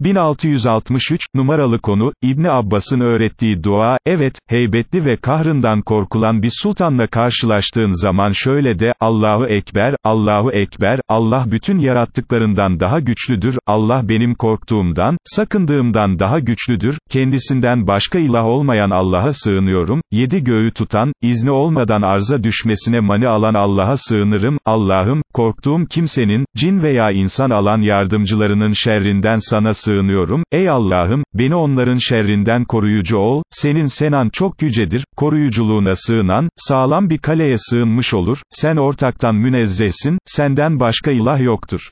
1663, numaralı konu, İbni Abbas'ın öğrettiği dua, evet, heybetli ve kahrından korkulan bir sultanla karşılaştığın zaman şöyle de, Allahu Ekber, Allahu Ekber, Allah bütün yarattıklarından daha güçlüdür, Allah benim korktuğumdan, sakındığımdan daha güçlüdür, kendisinden başka ilah olmayan Allah'a sığınıyorum, yedi göğü tutan, izni olmadan arza düşmesine mani alan Allah'a sığınırım, Allah'ım, korktuğum kimsenin, cin veya insan alan yardımcılarının şerrinden sana sığınıyorum, ey Allah'ım, beni onların şerrinden koruyucu ol, senin senan çok yücedir, koruyuculuğuna sığınan, sağlam bir kaleye sığınmış olur, sen ortaktan münezzehsin, senden başka ilah yoktur.